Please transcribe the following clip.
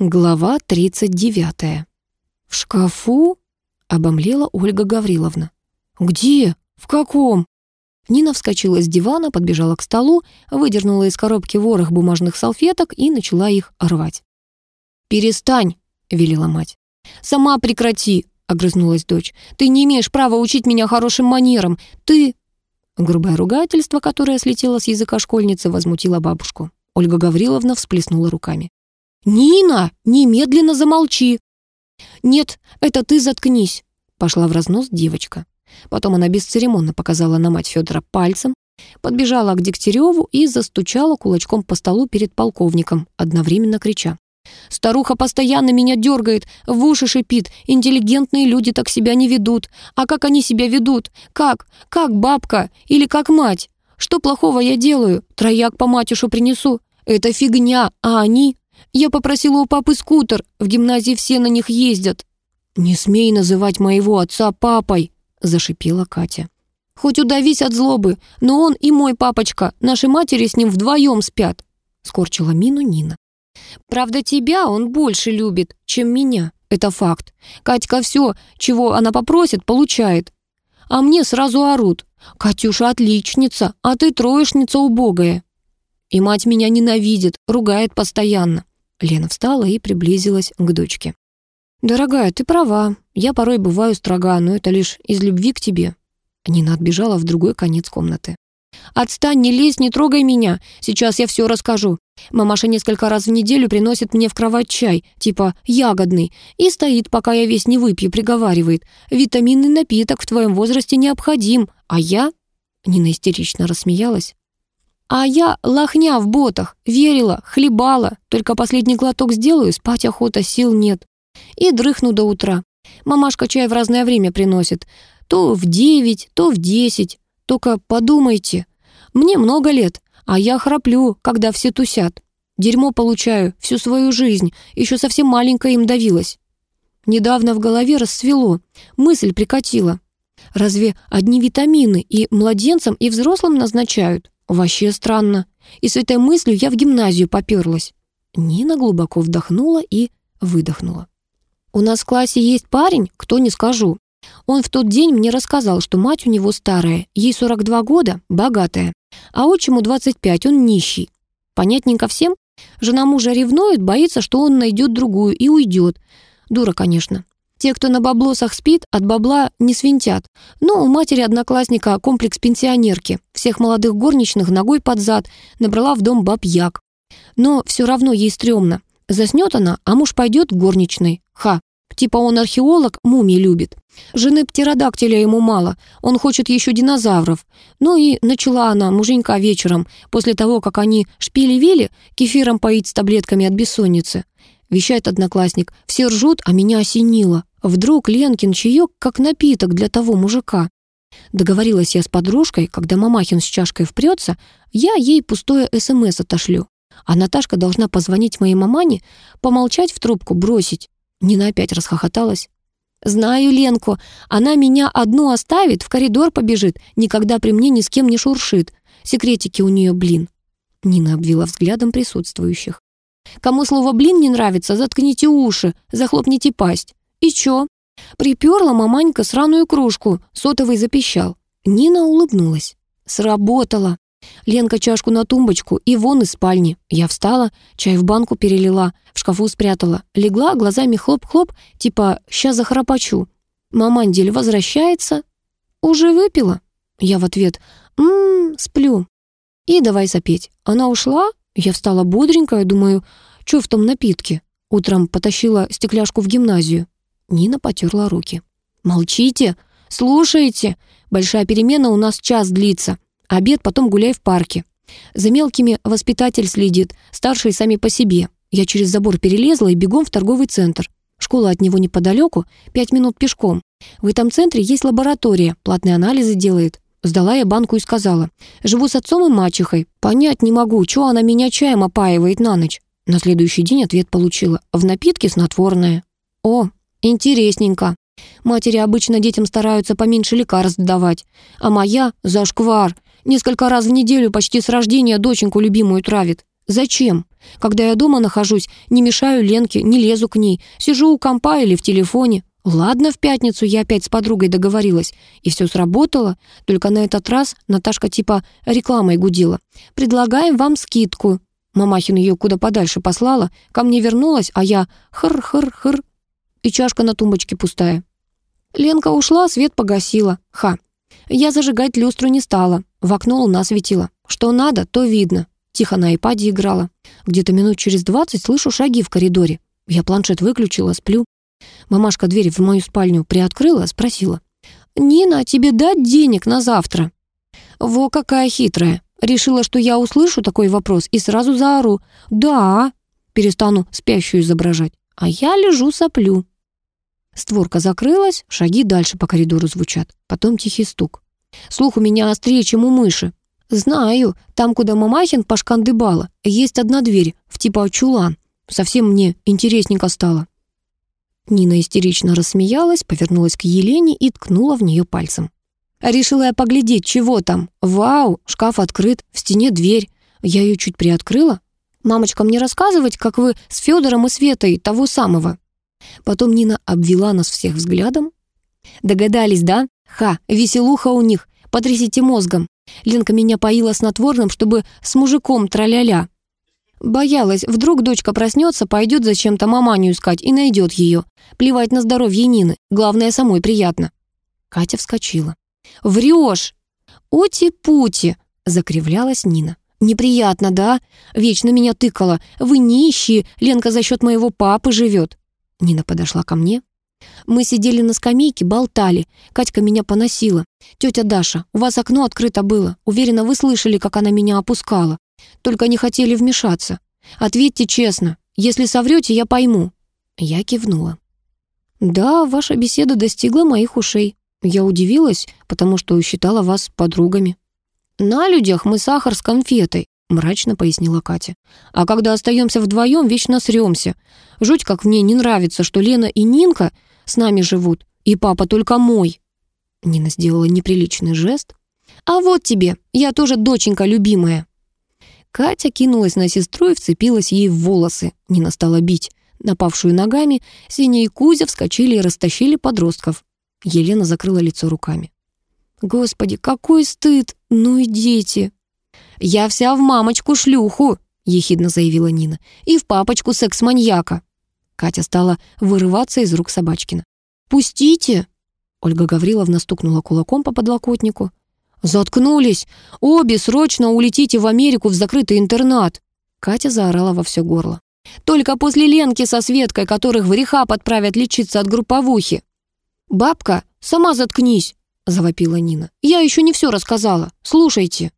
Глава 39. «В шкафу?» — обомлела Ольга Гавриловна. «Где? В каком?» Нина вскочила с дивана, подбежала к столу, выдернула из коробки ворох бумажных салфеток и начала их рвать. «Перестань!» — велела мать. «Сама прекрати!» — огрызнулась дочь. «Ты не имеешь права учить меня хорошим манерам! Ты...» Грубое ругательство, которое слетело с языка школьницы, возмутило бабушку. Ольга Гавриловна всплеснула руками. «Нина, немедленно замолчи!» «Нет, это ты заткнись!» Пошла в разнос девочка. Потом она бесцеремонно показала на мать Федора пальцем, подбежала к Дегтяреву и застучала кулачком по столу перед полковником, одновременно крича. «Старуха постоянно меня дергает, в уши шипит, интеллигентные люди так себя не ведут. А как они себя ведут? Как? Как бабка? Или как мать? Что плохого я делаю? Трояк по матюшу принесу. Это фигня, а они я попросила у папы скутер, в гимназии все на них ездят». «Не смей называть моего отца папой», — зашипела Катя. «Хоть удавись от злобы, но он и мой папочка, наши матери с ним вдвоем спят», — скорчила мину Нина. «Правда, тебя он больше любит, чем меня, это факт. Катька все, чего она попросит, получает. А мне сразу орут. «Катюша отличница, а ты троечница убогая». И мать меня ненавидит, ругает постоянно. Лена встала и приблизилась к дочке. «Дорогая, ты права. Я порой бываю строга, но это лишь из любви к тебе». Нина отбежала в другой конец комнаты. «Отстань, не лезь, не трогай меня. Сейчас я все расскажу. Мамаша несколько раз в неделю приносит мне в кровать чай, типа ягодный, и стоит, пока я весь не выпью, приговаривает. Витаминный напиток в твоем возрасте необходим, а я...» Нина истерично рассмеялась. А я лохня в ботах, верила, хлебала, только последний глоток сделаю, спать охота, сил нет. И дрыхну до утра. Мамашка чай в разное время приносит. То в девять, то в десять. Только подумайте, мне много лет, а я храплю, когда все тусят. Дерьмо получаю всю свою жизнь, еще совсем маленькая им давилась. Недавно в голове расцвело, мысль прикатила. Разве одни витамины и младенцам, и взрослым назначают? Вообще странно. И с этой мыслью я в гимназию попёрлась. Нина глубоко вдохнула и выдохнула. У нас в классе есть парень, кто не скажу. Он в тот день мне рассказал, что мать у него старая, ей 42 года, богатая, а отчиму 25, он нищий. Понятненько всем? Жена мужа ревнует, боится, что он найдет другую и уйдет. Дура, конечно. Те, кто на баблосах спит, от бабла не свинтят. Но у матери одноклассника комплекс пенсионерки. Всех молодых горничных ногой под зад набрала в дом баб-як. Но все равно ей стрёмно. Заснет она, а муж пойдет к горничной. Ха, типа он археолог, мумий любит. Жены птеродактиля ему мало, он хочет еще динозавров. Ну и начала она, муженька, вечером, после того, как они шпили-вили, кефиром поить с таблетками от бессонницы. Вещает одноклассник. Все ржут, а меня осенило. Вдруг Ленкин чаек как напиток для того мужика. Договорилась я с подружкой, когда Мамахин с чашкой впрется, я ей пустое СМС отошлю. А Наташка должна позвонить моей мамане, помолчать в трубку, бросить. Нина опять расхохоталась. «Знаю Ленку, она меня одну оставит, в коридор побежит, никогда при мне ни с кем не шуршит. Секретики у нее, блин». Нина обвела взглядом присутствующих. «Кому слово «блин» не нравится, заткните уши, захлопните пасть. «И чё?» Приперла маманька сраную кружку, сотовый запищал. Нина улыбнулась. «Сработало!» Ленка чашку на тумбочку и вон из спальни. Я встала, чай в банку перелила, в шкафу спрятала. Легла, глазами хлоп-хлоп, типа «ща захрапочу». Мамандель возвращается. «Уже выпила?» Я в ответ «Ммм, сплю». И давай сопеть. Она ушла, я встала бодренькая, думаю, что в том напитке? Утром потащила стекляшку в гимназию. Нина потерла руки. «Молчите! Слушайте! Большая перемена у нас час длится. Обед, потом гуляй в парке. За мелкими воспитатель следит, старшие сами по себе. Я через забор перелезла и бегом в торговый центр. Школа от него неподалеку, пять минут пешком. В этом центре есть лаборатория, платные анализы делает. Сдала я банку и сказала, живу с отцом и мачехой. Понять не могу, что она меня чаем опаивает на ночь. На следующий день ответ получила. В напитке снотворное. О, Интересненько. Матери обычно детям стараются поменьше лекарств давать, а моя — зашквар. Несколько раз в неделю почти с рождения доченьку любимую травит. Зачем? Когда я дома нахожусь, не мешаю Ленке, не лезу к ней, сижу у компа или в телефоне. Ладно, в пятницу я опять с подругой договорилась, и все сработало, только на этот раз Наташка типа рекламой гудила. «Предлагаем вам скидку». Мамахин ее куда подальше послала, ко мне вернулась, а я хр-хр-хр, и чашка на тумбочке пустая. Ленка ушла, свет погасила. Ха. Я зажигать люстру не стала, в окно луна светила. Что надо, то видно. Тихо на айпаде играла. Где-то минут через двадцать слышу шаги в коридоре. Я планшет выключила, сплю. Мамашка дверь в мою спальню приоткрыла, спросила. «Нина, тебе дать денег на завтра?» Во какая хитрая. Решила, что я услышу такой вопрос и сразу заору. «Да!» Перестану спящую изображать. А я лежу, соплю. Створка закрылась, шаги дальше по коридору звучат. Потом тихий стук. Слух у меня острее, чем у мыши. Знаю, там, куда Мамахин пошкандыбала, есть одна дверь, в типа чулан. Совсем мне интересненько стало. Нина истерично рассмеялась, повернулась к Елене и ткнула в нее пальцем. Решила я поглядеть, чего там. Вау, шкаф открыт, в стене дверь. Я ее чуть приоткрыла. Мамочка, мне рассказывать, как вы с Федором и Светой того самого. Потом Нина обвела нас всех взглядом. Догадались, да? Ха, веселуха у них. Потрясите мозгом. Ленка меня поила снотворным, чтобы с мужиком траля-ля. Боялась, вдруг дочка проснется, пойдет зачем-то маманю искать и найдет ее. Плевать на здоровье Нины, главное, самой приятно. Катя вскочила. «Врешь!» «Ути-пути!» — закривлялась Нина. «Неприятно, да? Вечно меня тыкала. Вы нищие, Ленка за счет моего папы живет». Нина подошла ко мне. Мы сидели на скамейке, болтали. Катька меня поносила. «Тетя Даша, у вас окно открыто было. Уверена, вы слышали, как она меня опускала. Только не хотели вмешаться. Ответьте честно. Если соврете, я пойму». Я кивнула. «Да, ваша беседа достигла моих ушей. Я удивилась, потому что считала вас подругами». «На людях мы сахар с конфетой», — мрачно пояснила Катя. «А когда остаемся вдвоем, вечно сремся. Жуть, как мне не нравится, что Лена и Нинка с нами живут, и папа только мой». Нина сделала неприличный жест. «А вот тебе, я тоже доченька любимая». Катя кинулась на сестру и вцепилась ей в волосы. Нина стала бить. Напавшую ногами, Синя и Кузя вскочили и растащили подростков. Елена закрыла лицо руками. «Господи, какой стыд! Ну и дети!» «Я вся в мамочку-шлюху!» — ехидно заявила Нина. «И в папочку секс-маньяка!» Катя стала вырываться из рук Собачкина. «Пустите!» Ольга Гавриловна стукнула кулаком по подлокотнику. «Заткнулись! Обе срочно улетите в Америку в закрытый интернат!» Катя заорала во все горло. «Только после Ленки со Светкой, которых в рехаб отправят лечиться от групповухи!» «Бабка, сама заткнись!» — завопила Нина. «Я еще не все рассказала. Слушайте!»